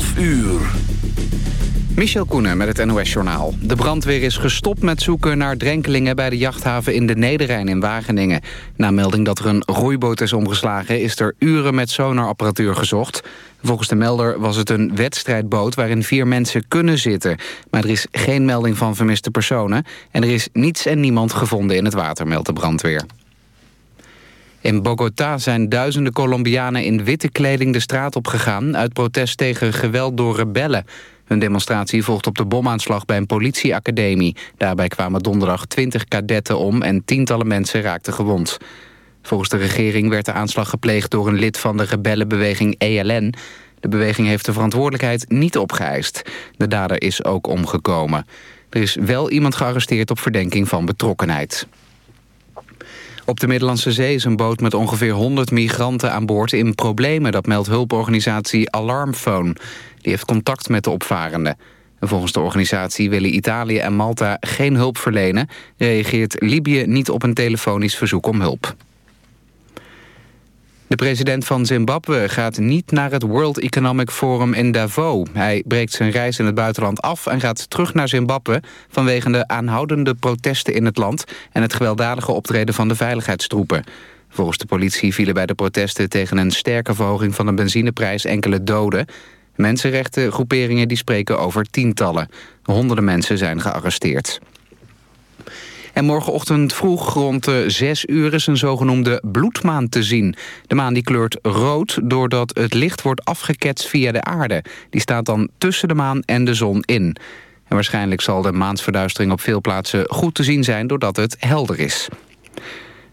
12 uur. Michel Koenen met het NOS-journaal. De brandweer is gestopt met zoeken naar drenkelingen... bij de jachthaven in de Nederrijn in Wageningen. Na melding dat er een roeiboot is omgeslagen... is er uren met sonarapparatuur gezocht. Volgens de melder was het een wedstrijdboot... waarin vier mensen kunnen zitten. Maar er is geen melding van vermiste personen... en er is niets en niemand gevonden in het water, meldt de brandweer. In Bogota zijn duizenden Colombianen in witte kleding de straat op gegaan... uit protest tegen geweld door rebellen. Hun demonstratie volgt op de bomaanslag bij een politieacademie. Daarbij kwamen donderdag twintig kadetten om en tientallen mensen raakten gewond. Volgens de regering werd de aanslag gepleegd door een lid van de rebellenbeweging ELN. De beweging heeft de verantwoordelijkheid niet opgeëist. De dader is ook omgekomen. Er is wel iemand gearresteerd op verdenking van betrokkenheid. Op de Middellandse Zee is een boot met ongeveer 100 migranten aan boord in problemen. Dat meldt hulporganisatie Alarmphone. Die heeft contact met de opvarenden. volgens de organisatie willen Italië en Malta geen hulp verlenen... reageert Libië niet op een telefonisch verzoek om hulp. De president van Zimbabwe gaat niet naar het World Economic Forum in Davos. Hij breekt zijn reis in het buitenland af en gaat terug naar Zimbabwe... vanwege de aanhoudende protesten in het land... en het gewelddadige optreden van de veiligheidstroepen. Volgens de politie vielen bij de protesten tegen een sterke verhoging van de benzineprijs enkele doden. Mensenrechtengroeperingen die spreken over tientallen. Honderden mensen zijn gearresteerd. En morgenochtend vroeg rond de 6 uur is een zogenoemde bloedmaan te zien. De maan die kleurt rood doordat het licht wordt afgeketst via de aarde. Die staat dan tussen de maan en de zon in. En waarschijnlijk zal de maansverduistering op veel plaatsen goed te zien zijn doordat het helder is.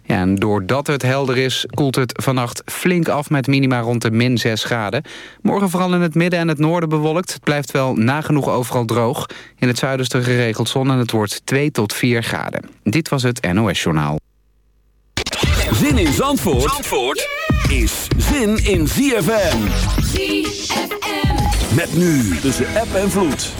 Ja, en doordat het helder is, koelt het vannacht flink af met minima rond de min 6 graden. Morgen vooral in het midden en het noorden bewolkt. Het blijft wel nagenoeg overal droog. In het zuiden is er geregeld zon en het wordt 2 tot 4 graden. Dit was het NOS Journaal. Zin in Zandvoort, Zandvoort is zin in ZFM. ZFM. Met nu tussen app en vloed.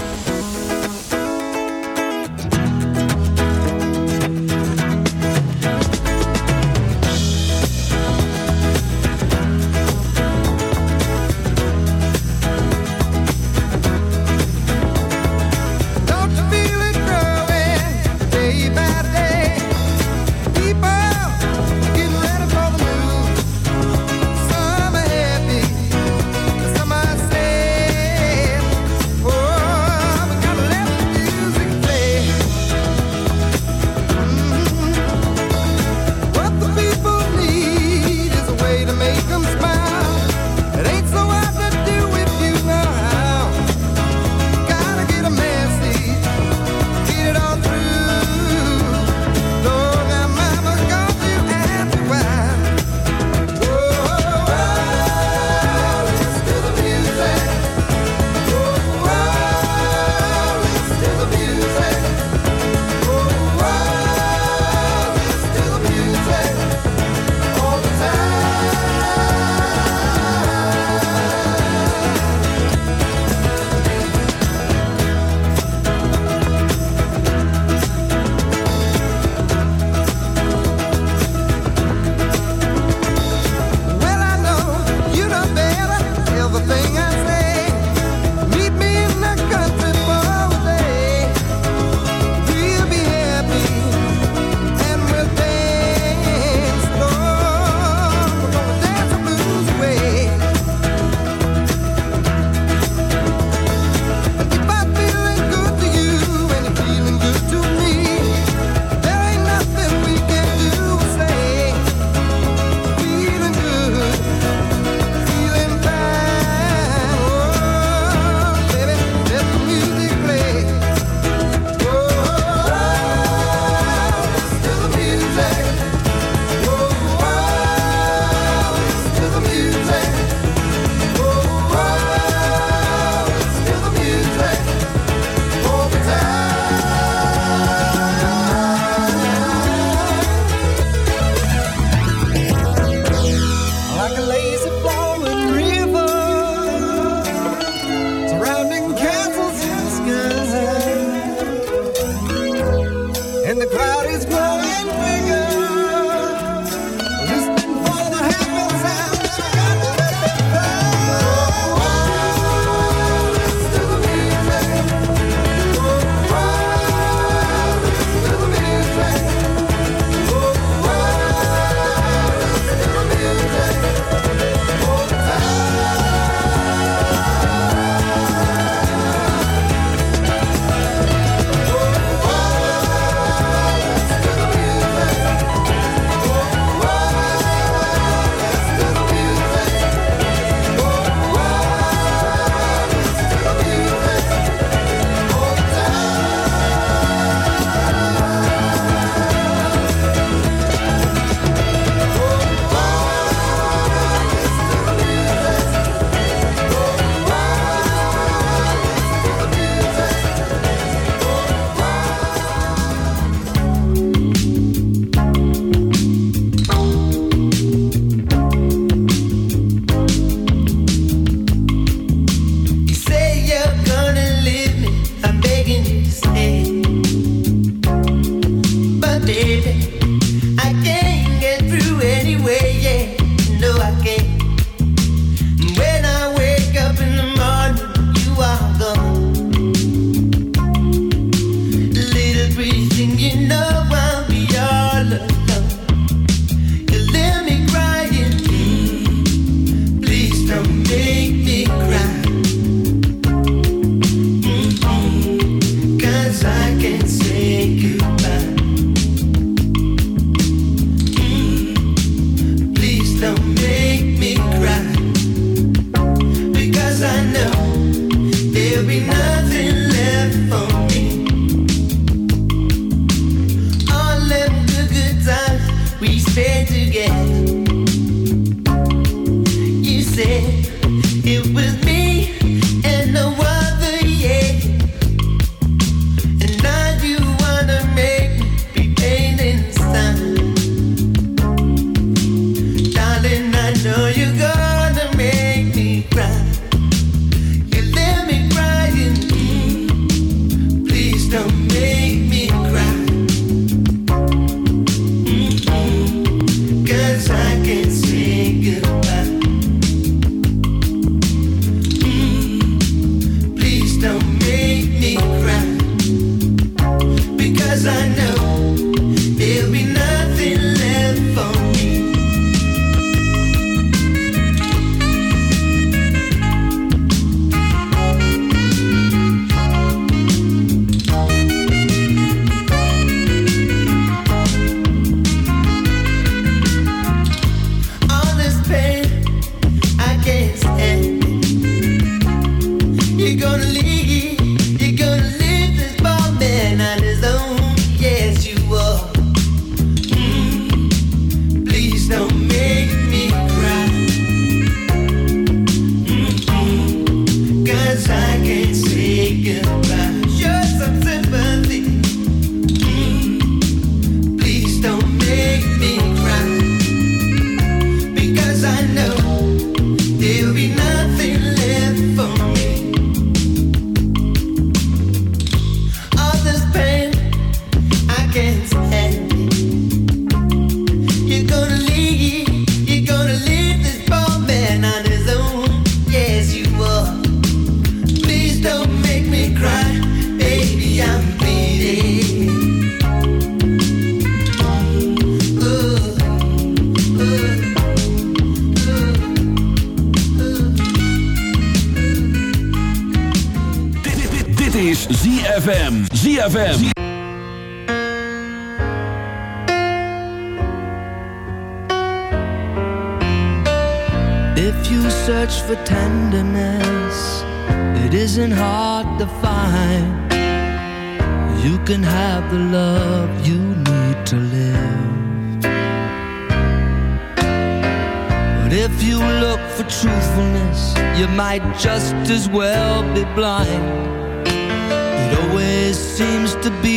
truthfulness, you might just as well be blind. It always seems to be